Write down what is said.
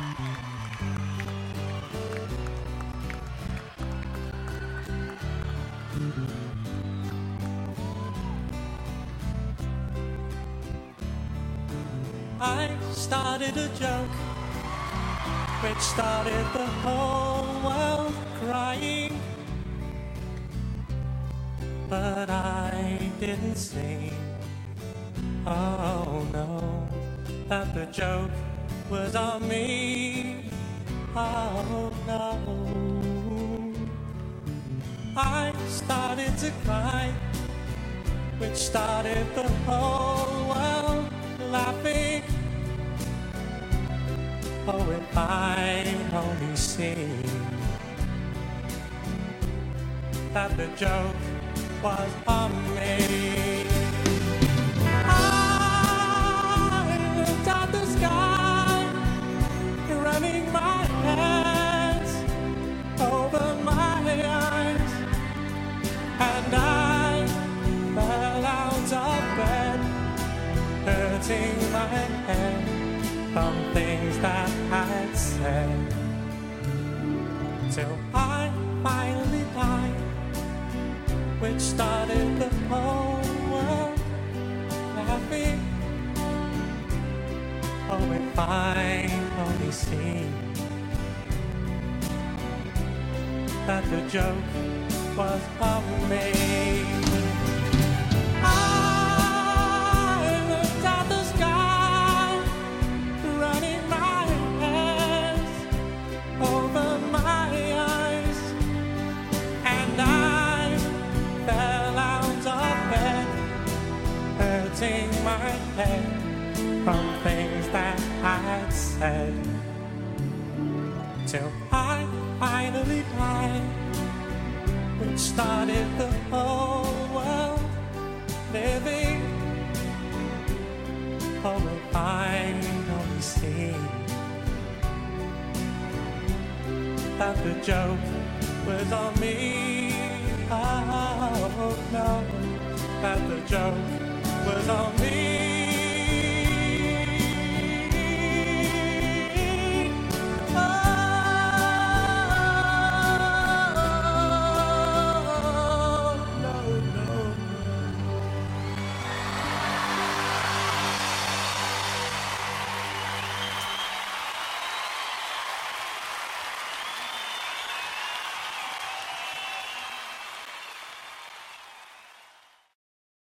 I started a joke which started the whole world crying. But I didn't say, oh no, that the joke was on me. Oh no. I started to cry, which started the whole world laughing. Oh, if I only see that the joke was on me. Hurting my head from things that I'd said. Till I finally died which started the whole world laughing. Oh, if I only see that the joke was of me. From things that I'd said. Till I finally died, which started the whole world living. Oh, if I only see that the joke was on me. Oh no, that the joke was on me.